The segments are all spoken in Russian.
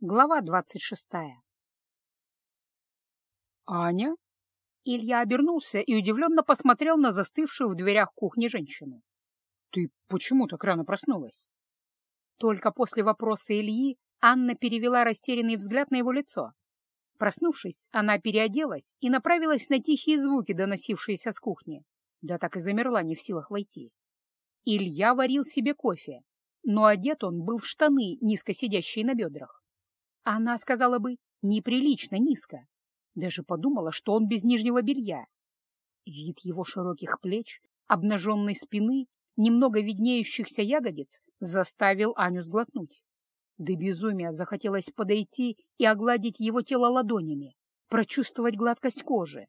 Глава двадцать шестая. «Аня?» Илья обернулся и удивленно посмотрел на застывшую в дверях кухни женщину. «Ты почему так рано проснулась?» Только после вопроса Ильи Анна перевела растерянный взгляд на его лицо. Проснувшись, она переоделась и направилась на тихие звуки, доносившиеся с кухни. Да так и замерла, не в силах войти. Илья варил себе кофе, но одет он был в штаны, низко сидящие на бедрах. Она сказала бы, неприлично низко. Даже подумала, что он без нижнего белья. Вид его широких плеч, обнаженной спины, немного виднеющихся ягодиц заставил Аню сглотнуть. До безумия захотелось подойти и огладить его тело ладонями, прочувствовать гладкость кожи.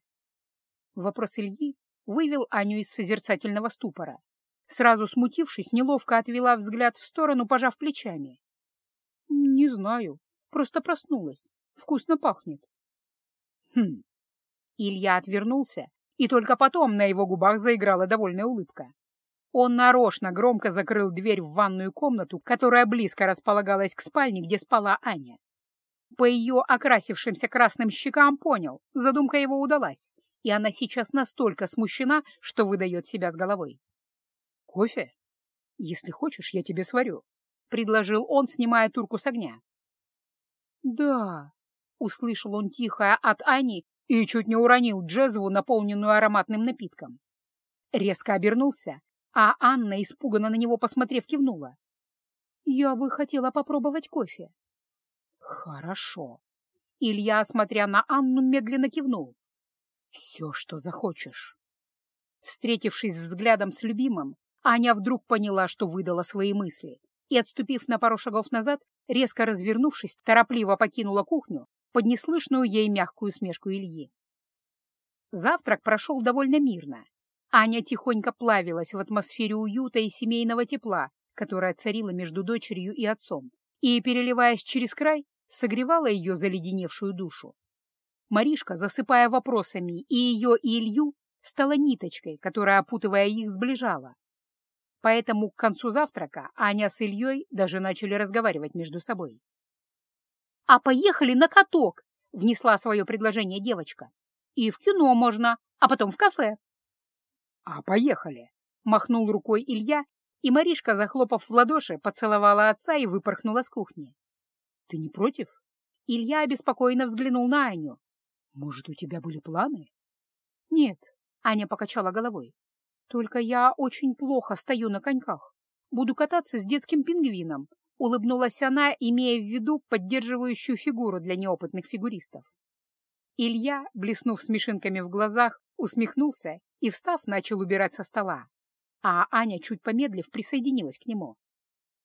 Вопрос Ильи вывел Аню из созерцательного ступора. Сразу смутившись, неловко отвела взгляд в сторону, пожав плечами. — Не знаю, просто проснулась. Вкусно пахнет. Хм. Илья отвернулся, и только потом на его губах заиграла довольная улыбка. Он нарочно громко закрыл дверь в ванную комнату, которая близко располагалась к спальне, где спала Аня. По ее окрасившимся красным щекам понял, задумка его удалась, и она сейчас настолько смущена, что выдает себя с головой. «Кофе? Если хочешь, я тебе сварю», — предложил он, снимая турку с огня. «Да», — услышал он тихое от Ани и чуть не уронил джезву, наполненную ароматным напитком. Резко обернулся, а Анна, испуганно на него посмотрев, кивнула. «Я бы хотела попробовать кофе». «Хорошо». Илья, смотря на Анну, медленно кивнул. «Все, что захочешь». Встретившись взглядом с любимым, Аня вдруг поняла, что выдала свои мысли, и, отступив на пару шагов назад, резко развернувшись, торопливо покинула кухню под неслышную ей мягкую смешку Ильи. Завтрак прошел довольно мирно. Аня тихонько плавилась в атмосфере уюта и семейного тепла, которая царила между дочерью и отцом, и, переливаясь через край, согревала ее заледеневшую душу. Маришка, засыпая вопросами и ее, и Илью, стала ниточкой, которая, опутывая их, сближала. Поэтому к концу завтрака Аня с Ильей даже начали разговаривать между собой. «А поехали на каток!» — внесла свое предложение девочка. «И в кино можно, а потом в кафе». «А поехали!» — махнул рукой Илья, и Маришка, захлопав в ладоши, поцеловала отца и выпорхнула с кухни. «Ты не против?» Илья обеспокоенно взглянул на Аню. «Может, у тебя были планы?» «Нет», — Аня покачала головой. Только я очень плохо стою на коньках. Буду кататься с детским пингвином, улыбнулась она, имея в виду поддерживающую фигуру для неопытных фигуристов. Илья, блеснув смешинками в глазах, усмехнулся и, встав, начал убирать со стола. А Аня, чуть помедлив, присоединилась к нему.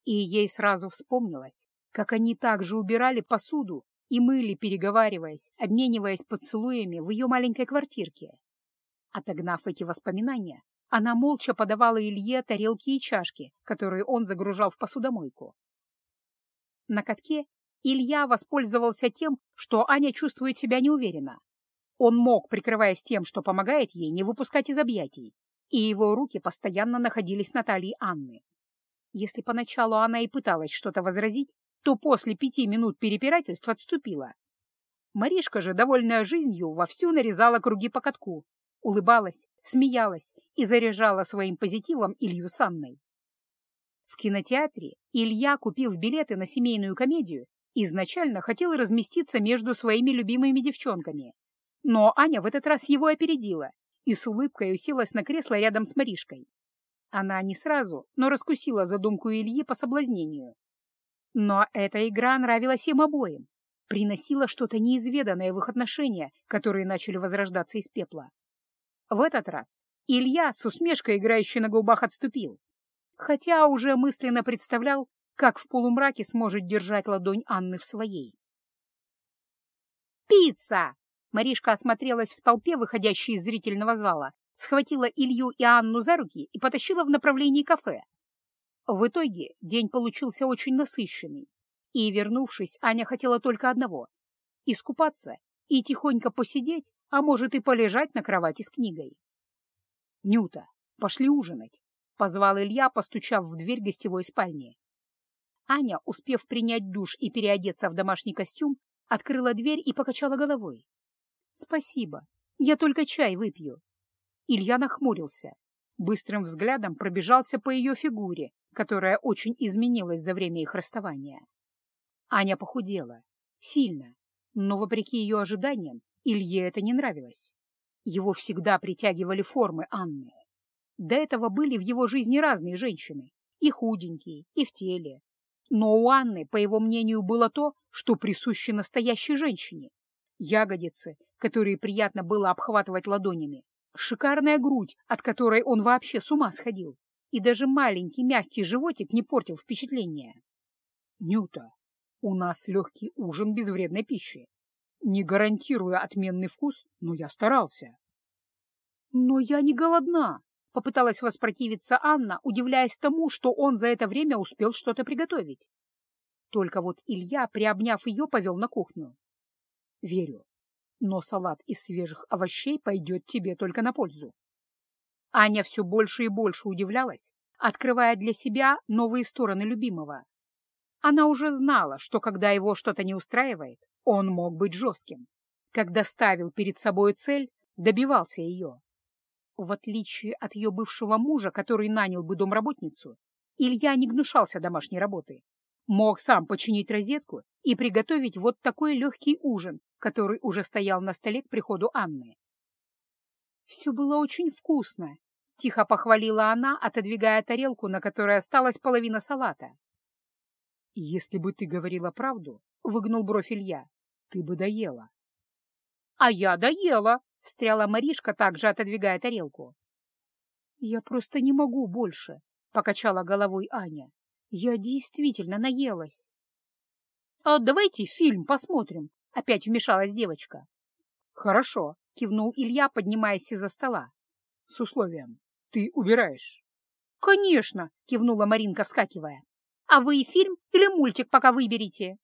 И ей сразу вспомнилось, как они также убирали посуду и мыли, переговариваясь, обмениваясь поцелуями в ее маленькой квартирке. Отогнав эти воспоминания, она молча подавала Илье тарелки и чашки, которые он загружал в посудомойку. На катке Илья воспользовался тем, что Аня чувствует себя неуверенно. Он мог, прикрываясь тем, что помогает ей, не выпускать из объятий, и его руки постоянно находились на талии Анны. Если поначалу она и пыталась что-то возразить, то после пяти минут перепирательств отступила. Маришка же, довольная жизнью, вовсю нарезала круги по катку, улыбалась, смеялась и заряжала своим позитивом Илью с Анной. В кинотеатре Илья, купив билеты на семейную комедию, изначально хотел разместиться между своими любимыми девчонками. Но Аня в этот раз его опередила и с улыбкой уселась на кресло рядом с Маришкой. Она не сразу, но раскусила задумку Ильи по соблазнению. Но эта игра нравилась им обоим, приносила что-то неизведанное в их отношения, которые начали возрождаться из пепла. В этот раз Илья с усмешкой, играющей на губах, отступил, хотя уже мысленно представлял, как в полумраке сможет держать ладонь Анны в своей. «Пицца!» Маришка осмотрелась в толпе, выходящей из зрительного зала, схватила Илью и Анну за руки и потащила в направлении кафе. В итоге день получился очень насыщенный, и, вернувшись, Аня хотела только одного — искупаться и тихонько посидеть, а может и полежать на кровати с книгой. «Нюта, пошли ужинать», — позвал Илья, постучав в дверь гостевой спальни. Аня, успев принять душ и переодеться в домашний костюм, открыла дверь и покачала головой. «Спасибо, я только чай выпью». Илья нахмурился, быстрым взглядом пробежался по ее фигуре, которая очень изменилась за время их расставания. Аня похудела, сильно, но, вопреки ее ожиданиям, Илье это не нравилось. Его всегда притягивали формы Анны. До этого были в его жизни разные женщины, и худенькие, и в теле. Но у Анны, по его мнению, было то, что присуще настоящей женщине. Ягодицы, которые приятно было обхватывать ладонями, шикарная грудь, от которой он вообще с ума сходил, и даже маленький мягкий животик не портил впечатление. «Нюта, у нас легкий ужин без вредной пищи. Не гарантируя отменный вкус, но я старался». «Но я не голодна», — попыталась воспротивиться Анна, удивляясь тому, что он за это время успел что-то приготовить. Только вот Илья, приобняв ее, повел на кухню. «Верю, но салат из свежих овощей пойдет тебе только на пользу». Аня все больше и больше удивлялась, открывая для себя новые стороны любимого. Она уже знала, что когда его что-то не устраивает, он мог быть жестким. Когда ставил перед собой цель, добивался ее. В отличие от ее бывшего мужа, который нанял бы домработницу, Илья не гнушался домашней работы. Мог сам починить розетку и приготовить вот такой легкий ужин, который уже стоял на столе к приходу Анны. «Все было очень вкусно», — тихо похвалила она, отодвигая тарелку, на которой осталась половина салата. «Если бы ты говорила правду», — выгнул бровь Илья, — «ты бы доела». «А я доела», — встряла Маришка, также отодвигая тарелку. «Я просто не могу больше», — покачала головой Аня. «Я действительно наелась». «А давайте фильм посмотрим», — опять вмешалась девочка. «Хорошо», — кивнул Илья, поднимаясь из-за стола. «С условием. Ты убираешь». «Конечно», — кивнула Маринка, вскакивая. «А вы фильм или мультик пока выберите?»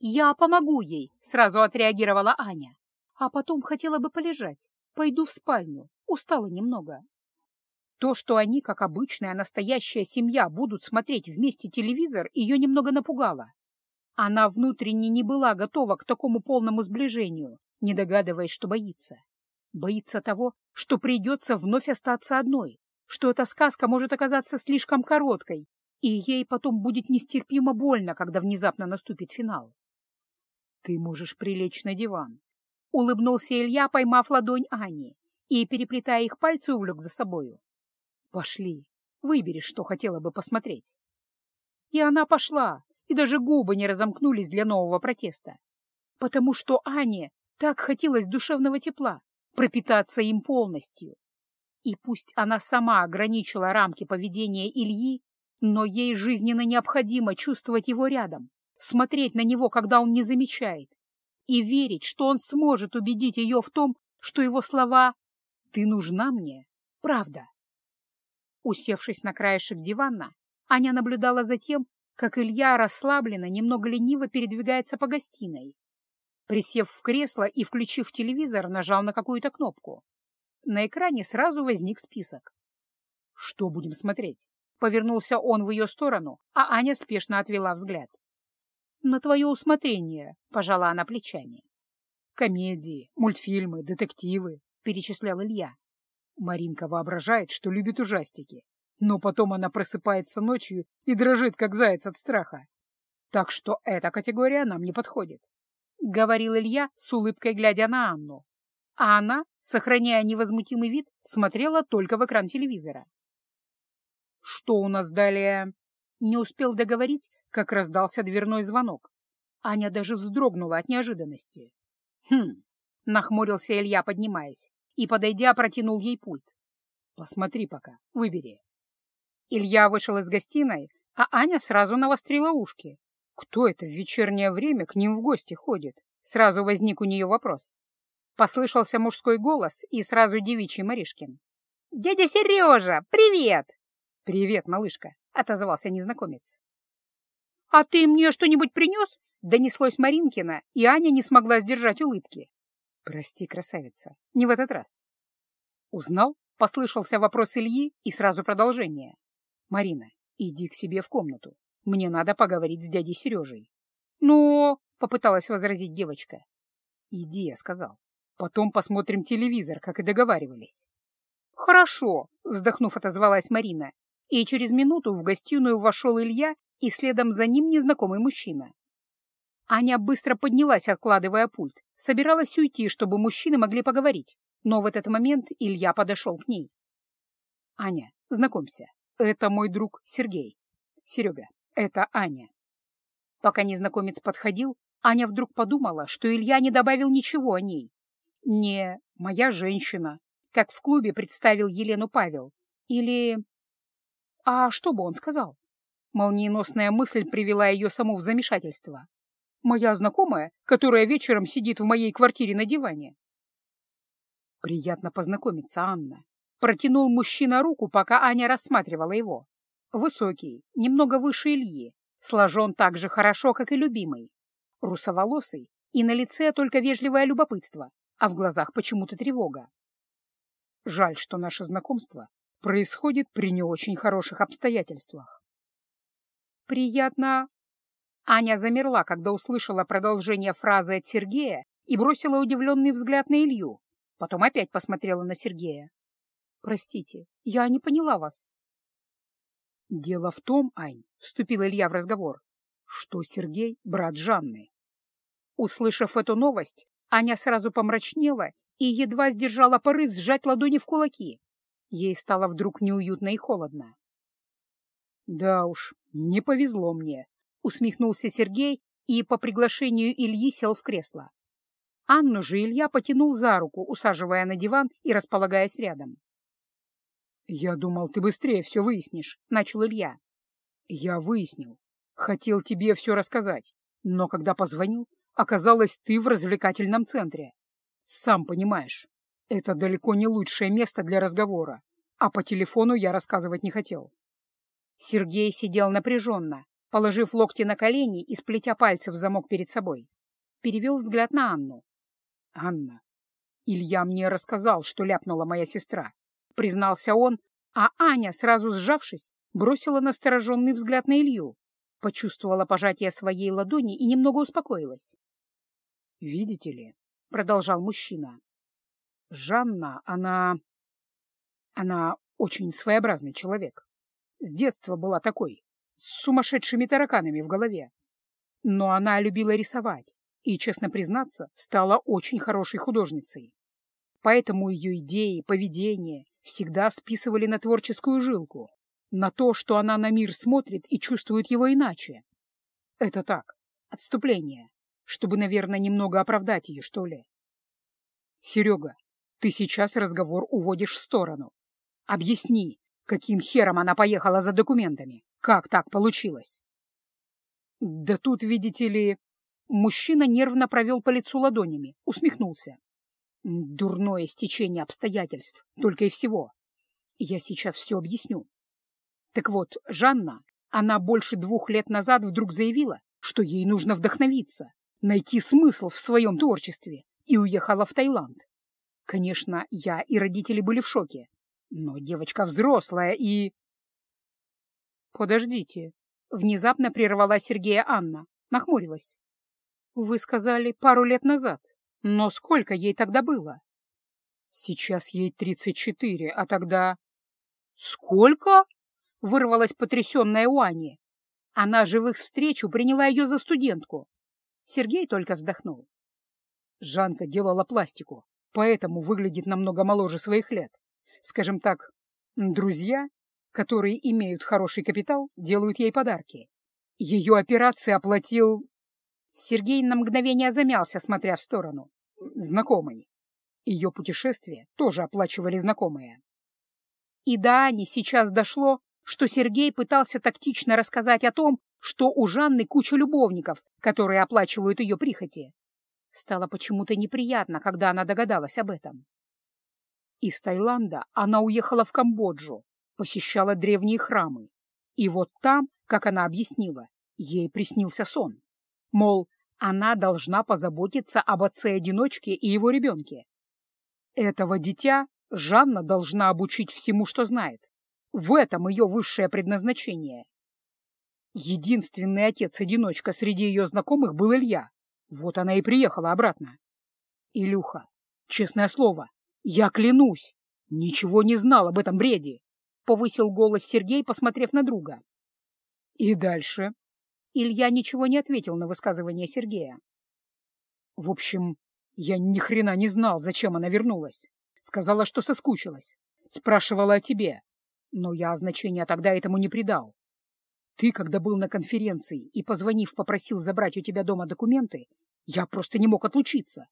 «Я помогу ей», — сразу отреагировала Аня. А потом хотела бы полежать. Пойду в спальню. Устала немного. То, что они, как обычная настоящая семья, будут смотреть вместе телевизор, ее немного напугало. Она внутренне не была готова к такому полному сближению, не догадываясь, что боится. Боится того, что придется вновь остаться одной, что эта сказка может оказаться слишком короткой, и ей потом будет нестерпимо больно, когда внезапно наступит финал. Ты можешь прилечь на диван, — улыбнулся Илья, поймав ладонь Ани и, переплетая их пальцы, увлек за собою. «Пошли, выбери, что хотела бы посмотреть». И она пошла, и даже губы не разомкнулись для нового протеста. Потому что Ане так хотелось душевного тепла, пропитаться им полностью. И пусть она сама ограничила рамки поведения Ильи, но ей жизненно необходимо чувствовать его рядом, смотреть на него, когда он не замечает, и верить, что он сможет убедить ее в том, что его слова «ты нужна мне» — правда. Усевшись на краешек дивана, Аня наблюдала за тем, как Илья расслабленно, немного лениво передвигается по гостиной. Присев в кресло и включив телевизор, нажал на какую-то кнопку. На экране сразу возник список. «Что будем смотреть?» Повернулся он в ее сторону, а Аня спешно отвела взгляд. «На твое усмотрение», — пожала она плечами. «Комедии, мультфильмы, детективы», — перечислял Илья. Маринка воображает, что любит ужастики, но потом она просыпается ночью и дрожит, как заяц от страха. Так что эта категория нам не подходит, — говорил Илья с улыбкой, глядя на Анну. А она, сохраняя невозмутимый вид, смотрела только в экран телевизора. «Что у нас далее?» Не успел договорить, как раздался дверной звонок. Аня даже вздрогнула от неожиданности. «Хм!» — нахмурился Илья, поднимаясь, и, подойдя, протянул ей пульт. «Посмотри пока, выбери». Илья вышел из гостиной, а Аня сразу навострила ушки. Кто это в вечернее время к ним в гости ходит? Сразу возник у нее вопрос. Послышался мужской голос и сразу девичий Маришкин. «Дядя Сережа, привет!» «Привет, малышка!» — отозвался незнакомец. «А ты мне что-нибудь принес?» — донеслось Маринкина, и Аня не смогла сдержать улыбки. «Прости, красавица, не в этот раз». «Узнал?» — послышался вопрос Ильи и сразу продолжение. «Марина, иди к себе в комнату. Мне надо поговорить с дядей Сережей. Но, — попыталась возразить девочка. Иди, я сказал. Потом посмотрим телевизор, как и договаривались. Хорошо, — вздохнув, отозвалась Марина. И через минуту в гостиную вошел Илья, и следом за ним незнакомый мужчина. Аня быстро поднялась, откладывая пульт, собиралась уйти, чтобы мужчины могли поговорить, но в этот момент Илья подошел к ней. «Аня, знакомься, это мой друг Сергей. Серега, это Аня». Пока незнакомец подходил, Аня вдруг подумала, что Илья не добавил ничего о ней. Не «моя женщина», как в клубе представил Елену Павел, или... А что бы он сказал? Молниеносная мысль привела ее саму в замешательство. Моя знакомая, которая вечером сидит в моей квартире на диване. Приятно познакомиться, Анна. Протянул мужчина руку, пока Аня рассматривала его. Высокий, немного выше Ильи, сложен так же хорошо, как и любимый. Русоволосый, и на лице только вежливое любопытство, а в глазах почему-то тревога. Жаль, что наше знакомство происходит при не очень хороших обстоятельствах. Приятно. Аня замерла, когда услышала продолжение фразы от Сергея и бросила удивленный взгляд на Илью. Потом опять посмотрела на Сергея. «Простите, я не поняла вас». «Дело в том, Ань», — вступил Илья в разговор, что Сергей — брат Жанны. Услышав эту новость, Аня сразу помрачнела и едва сдержала порыв сжать ладони в кулаки. Ей стало вдруг неуютно и холодно. «Да уж, не повезло мне», — усмехнулся Сергей и по приглашению Ильи сел в кресло. Анну же Илья потянул за руку, усаживая на диван и располагаясь рядом. «Я думал, ты быстрее все выяснишь», — начал Илья. «Я выяснил. Хотел тебе все рассказать, но когда позвонил, оказалось ты в развлекательном центре. Сам понимаешь, это далеко не лучшее место для разговора, а по телефону я рассказывать не хотел. Сергей сидел напряженно, положив локти на колени и сплетя пальцы в замок перед собой. Перевел взгляд на Анну. «Анна, Илья мне рассказал, что ляпнула моя сестра», — признался он, а Аня, сразу сжавшись, бросила настороженный взгляд на Илью, почувствовала пожатие своей ладони и немного успокоилась. «Видите ли», — продолжал мужчина, — «Жанна, она... она очень своеобразный человек. С детства была такой, с сумасшедшими тараканами в голове. Но она любила рисовать и, честно признаться, стала очень хорошей художницей. Поэтому ее идеи, поведение всегда списывали на творческую жилку, на то, что она на мир смотрит и чувствует его иначе. Это так, отступление, чтобы, наверное, немного оправдать ее, что ли. Серега, ты сейчас разговор уводишь в сторону. Объясни, Каким хером она поехала за документами? Как так получилось? Да тут, видите ли... Мужчина нервно провел по лицу ладонями, усмехнулся. Дурное стечение обстоятельств, только и всего. Я сейчас все объясню. Так вот, Жанна, она больше двух лет назад вдруг заявила, что ей нужно вдохновиться, найти смысл в своем творчестве, и уехала в Таиланд. Конечно, я и родители были в шоке. Но девочка взрослая и... Подождите. Внезапно прервала Сергея Анна, нахмурилась. Вы сказали пару лет назад. Но сколько ей тогда было? Сейчас ей тридцать четыре, а тогда... Сколько? Вырвалась потрясенная у Ани. Она их встречу приняла ее за студентку. Сергей только вздохнул. Жанка делала пластику, поэтому выглядит намного моложе своих лет. Скажем так, друзья, которые имеют хороший капитал, делают ей подарки. Ее операции оплатил... Сергей на мгновение замялся, смотря в сторону. Знакомый. Ее путешествие тоже оплачивали знакомые. И до Ани сейчас дошло, что Сергей пытался тактично рассказать о том, что у Жанны куча любовников, которые оплачивают ее прихоти. Стало почему-то неприятно, когда она догадалась об этом. Из Таиланда она уехала в Камбоджу, посещала древние храмы. И вот там, как она объяснила, ей приснился сон. Мол, она должна позаботиться об отце-одиночке и его ребенке. Этого дитя Жанна должна обучить всему, что знает. В этом ее высшее предназначение. Единственный отец-одиночка среди ее знакомых был Илья. Вот она и приехала обратно. Илюха, честное слово, я клянусь, ничего не знал об этом бреде, повысил голос Сергей, посмотрев на друга. И дальше? Илья ничего не ответил на высказывание Сергея. В общем, я ни хрена не знал, зачем она вернулась. Сказала, что соскучилась. Спрашивала о тебе. Но я значения тогда этому не придал. Ты, когда был на конференции и, позвонив, попросил забрать у тебя дома документы, я просто не мог отлучиться.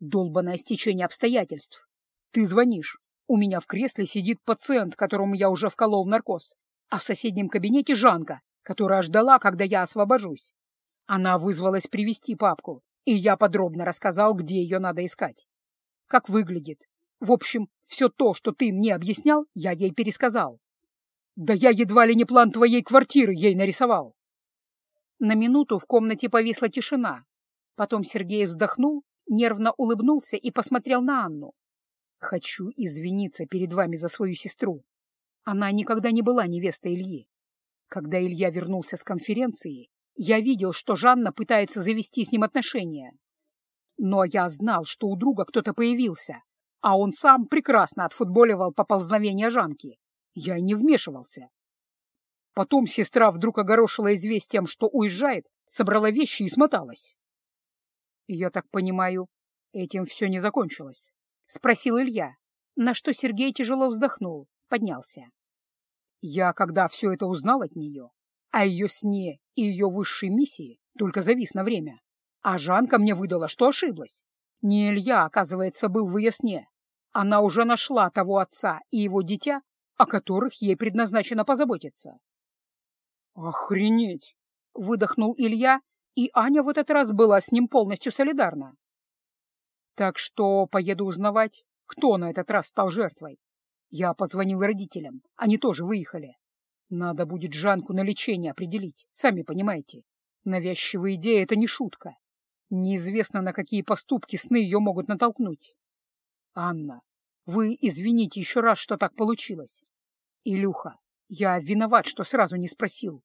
Долбанное стечение обстоятельств. Ты звонишь. У меня в кресле сидит пациент, которому я уже вколол наркоз, а в соседнем кабинете Жанка, которая ждала, когда я освобожусь. Она вызвалась привести папку, и я подробно рассказал, где ее надо искать. Как выглядит. В общем, все то, что ты мне объяснял, я ей пересказал. Да я едва ли не план твоей квартиры ей нарисовал. На минуту в комнате повисла тишина. Потом Сергей вздохнул, нервно улыбнулся и посмотрел на Анну. «Хочу извиниться перед вами за свою сестру. Она никогда не была невестой Ильи. Когда Илья вернулся с конференции, я видел, что Жанна пытается завести с ним отношения. Но я знал, что у друга кто-то появился, а он сам прекрасно отфутболивал поползновения Жанки. Я не вмешивался. Потом сестра вдруг огорошила известием, что уезжает, собрала вещи и смоталась. «Я так понимаю, этим все не закончилось?» — спросил Илья, на что Сергей тяжело вздохнул, поднялся. «Я, когда все это узнал от нее, о ее сне и ее высшей миссии, только завис на время, а Жанка мне выдала, что ошиблась. Не Илья, оказывается, был в ее сне. Она уже нашла того отца и его дитя о которых ей предназначено позаботиться. «Охренеть!» — выдохнул Илья, и Аня в этот раз была с ним полностью солидарна. «Так что поеду узнавать, кто на этот раз стал жертвой. Я позвонил родителям, они тоже выехали. Надо будет Жанку на лечение определить, сами понимаете. Навязчивая идея — это не шутка. Неизвестно, на какие поступки сны ее могут натолкнуть. Анна, вы извините еще раз, что так получилось. Илюха, я виноват, что сразу не спросил.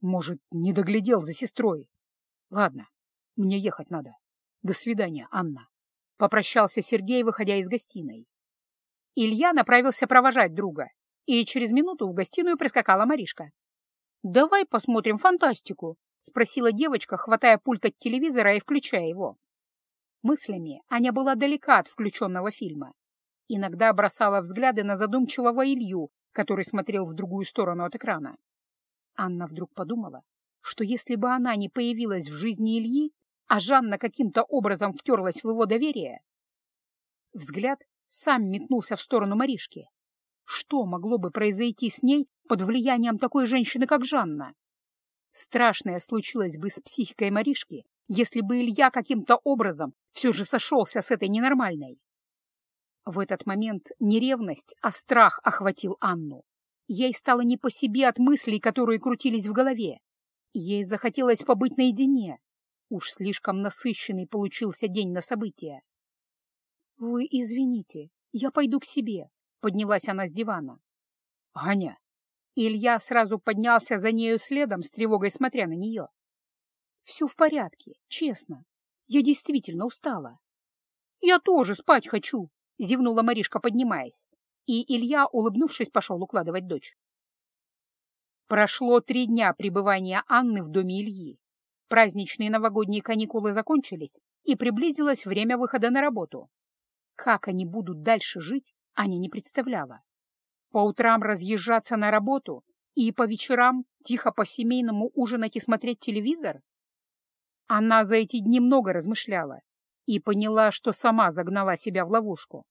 Может, не доглядел за сестрой. Ладно, мне ехать надо. До свидания, Анна. Попрощался Сергей, выходя из гостиной. Илья направился провожать друга, и через минуту в гостиную прискакала Маришка. «Давай посмотрим фантастику», — спросила девочка, хватая пульт от телевизора и включая его. Мыслями Аня была далека от включенного фильма. Иногда бросала взгляды на задумчивого Илью, который смотрел в другую сторону от экрана. Анна вдруг подумала, что если бы она не появилась в жизни Ильи, а Жанна каким-то образом втерлась в его доверие... Взгляд сам метнулся в сторону Маришки. Что могло бы произойти с ней под влиянием такой женщины, как Жанна? Страшное случилось бы с психикой Маришки, если бы Илья каким-то образом все же сошелся с этой ненормальной. В этот момент не ревность, а страх охватил Анну. Ей стало не по себе от мыслей, которые крутились в голове. Ей захотелось побыть наедине. Уж слишком насыщенный получился день на события. «Вы извините, я пойду к себе», — поднялась она с дивана. «Аня!» Илья сразу поднялся за нею следом, с тревогой смотря на нее. «Все в порядке, честно. Я действительно устала. Я тоже спать хочу», — зевнула Маришка, поднимаясь, и Илья, улыбнувшись, пошел укладывать дочь. Прошло три дня пребывания Анны в доме Ильи. Праздничные новогодние каникулы закончились, и приблизилось время выхода на работу. Как они будут дальше жить, Аня не представляла. По утрам разъезжаться на работу и по вечерам тихо по-семейному ужинать и смотреть телевизор? Она за эти дни много размышляла и поняла, что сама загнала себя в ловушку.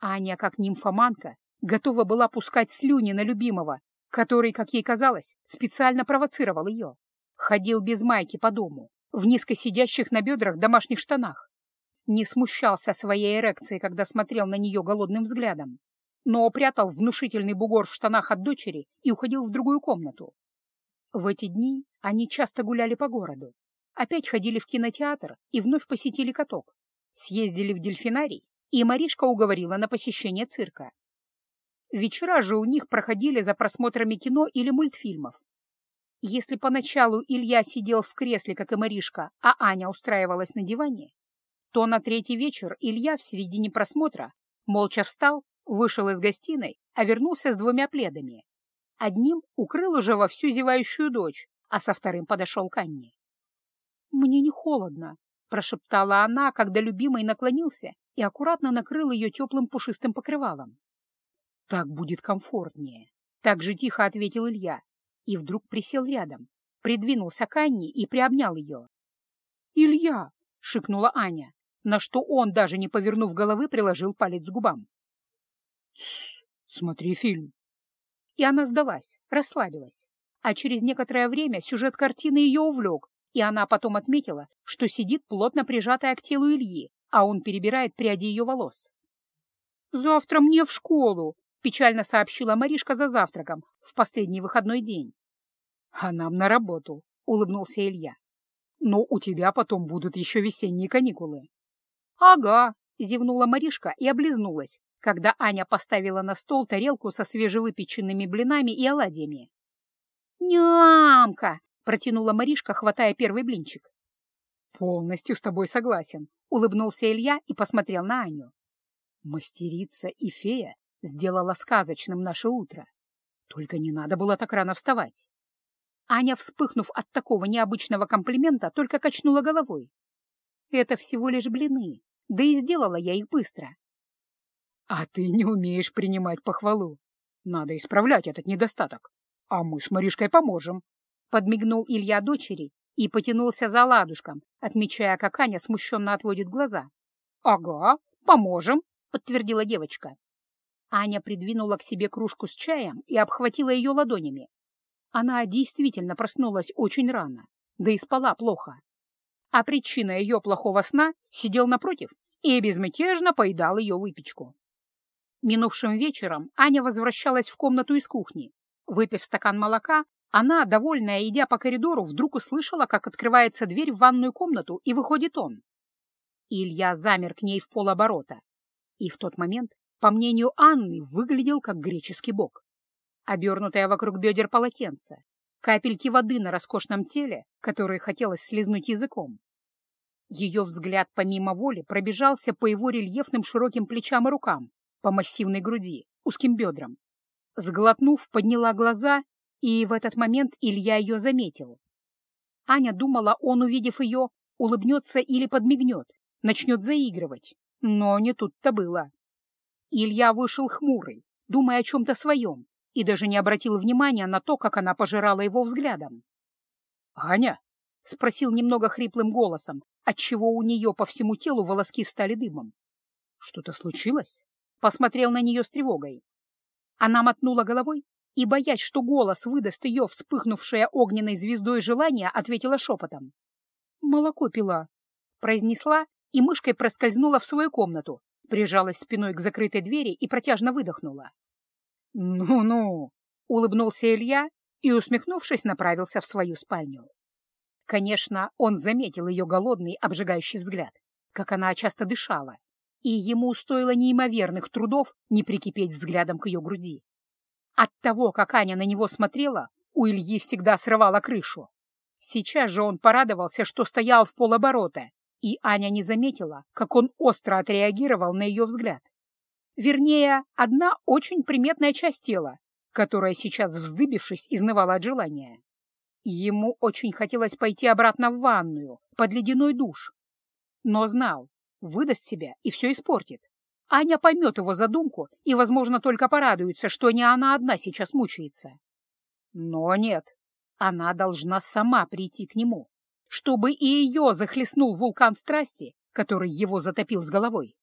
Аня, как нимфоманка, готова была пускать слюни на любимого, который, как ей казалось, специально провоцировал ее. Ходил без майки по дому, в низко сидящих на бедрах домашних штанах. Не смущался своей эрекцией, когда смотрел на нее голодным взглядом, но прятал внушительный бугор в штанах от дочери и уходил в другую комнату. В эти дни они часто гуляли по городу, опять ходили в кинотеатр и вновь посетили каток, съездили в дельфинарий и Маришка уговорила на посещение цирка. Вечера же у них проходили за просмотрами кино или мультфильмов. Если поначалу Илья сидел в кресле, как и Маришка, а Аня устраивалась на диване, то на третий вечер Илья в середине просмотра молча встал, вышел из гостиной, а вернулся с двумя пледами. Одним укрыл уже во всю зевающую дочь, а со вторым подошел к Анне. «Мне не холодно», — прошептала она, когда любимый наклонился и аккуратно накрыл ее теплым пушистым покрывалом. «Так будет комфортнее», — так же тихо ответил Илья, и вдруг присел рядом, придвинулся к Анне и приобнял ее. «Илья!» — шикнула Аня, на что он, даже не повернув головы, приложил палец к губам. «Тссс, смотри фильм!» И она сдалась, расслабилась. А через некоторое время сюжет картины ее увлек, и она потом отметила, что сидит плотно прижатая к телу Ильи, а он перебирает пряди ее волос. «Завтра мне в школу!» — печально сообщила Маришка за завтраком в последний выходной день. «А нам на работу», — улыбнулся Илья. «Но у тебя потом будут еще весенние каникулы». «Ага», — зевнула Маришка и облизнулась, когда Аня поставила на стол тарелку со свежевыпеченными блинами и оладьями. «Нямка!» — протянула Маришка, хватая первый блинчик. «Полностью с тобой согласен», — улыбнулся Илья и посмотрел на Аню. «Мастерица и фея сделала сказочным наше утро. Только не надо было так рано вставать». Аня, вспыхнув от такого необычного комплимента, только качнула головой. «Это всего лишь блины, да и сделала я их быстро. А ты не умеешь принимать похвалу. Надо исправлять этот недостаток. А мы с Маришкой поможем. Подмигнул Илья дочери и потянулся за ладушком, отмечая, как Аня смущенно отводит глаза. «Ага, поможем», — подтвердила девочка. Аня придвинула к себе кружку с чаем и обхватила ее ладонями. Она действительно проснулась очень рано, да и спала плохо. А причина ее плохого сна сидел напротив и безмятежно поедал ее выпечку. Минувшим вечером Аня возвращалась в комнату из кухни. Выпив стакан молока, она, довольная, идя по коридору, вдруг услышала, как открывается дверь в ванную комнату, и выходит он. Илья замер к ней в полоборота. И в тот момент, по мнению Анны, выглядел как греческий бог. Обернутая вокруг бедер полотенце, капельки воды на роскошном теле, которые хотелось слезнуть языком. Ее взгляд помимо воли пробежался по его рельефным широким плечам и рукам, по массивной груди, узким бедрам. Сглотнув, подняла глаза, и в этот момент Илья ее заметил. Аня думала, он, увидев ее, улыбнется или подмигнет, начнет заигрывать, но не тут-то было. Илья вышел хмурый, думая о чем-то своем, и даже не обратил внимания на то, как она пожирала его взглядом. «Аня?» — спросил немного хриплым голосом, отчего у нее по всему телу волоски встали дымом. «Что-то случилось?» посмотрел на нее с тревогой. Она мотнула головой и, боясь, что голос выдаст ее вспыхнувшее огненной звездой желание, ответила шепотом. «Молоко пила», — произнесла и мышкой проскользнула в свою комнату, прижалась спиной к закрытой двери и протяжно выдохнула. «Ну-ну», — улыбнулся Илья и, усмехнувшись, направился в свою спальню. Конечно, он заметил ее голодный, обжигающий взгляд, как она часто дышала, и ему стоило неимоверных трудов не прикипеть взглядом к ее груди. От того, как Аня на него смотрела, у Ильи всегда срывала крышу. Сейчас же он порадовался, что стоял в полоборота, и Аня не заметила, как он остро отреагировал на ее взгляд. Вернее, одна очень приметная часть тела, которая сейчас, вздыбившись, изнывала от желания. Ему очень хотелось пойти обратно в ванную, под ледяной душ. Но знал, выдаст себя и все испортит. Аня поймет его задумку и, возможно, только порадуется, что не она одна сейчас мучается. Но нет, она должна сама прийти к нему, чтобы и ее захлестнул вулкан страсти, который его затопил с головой.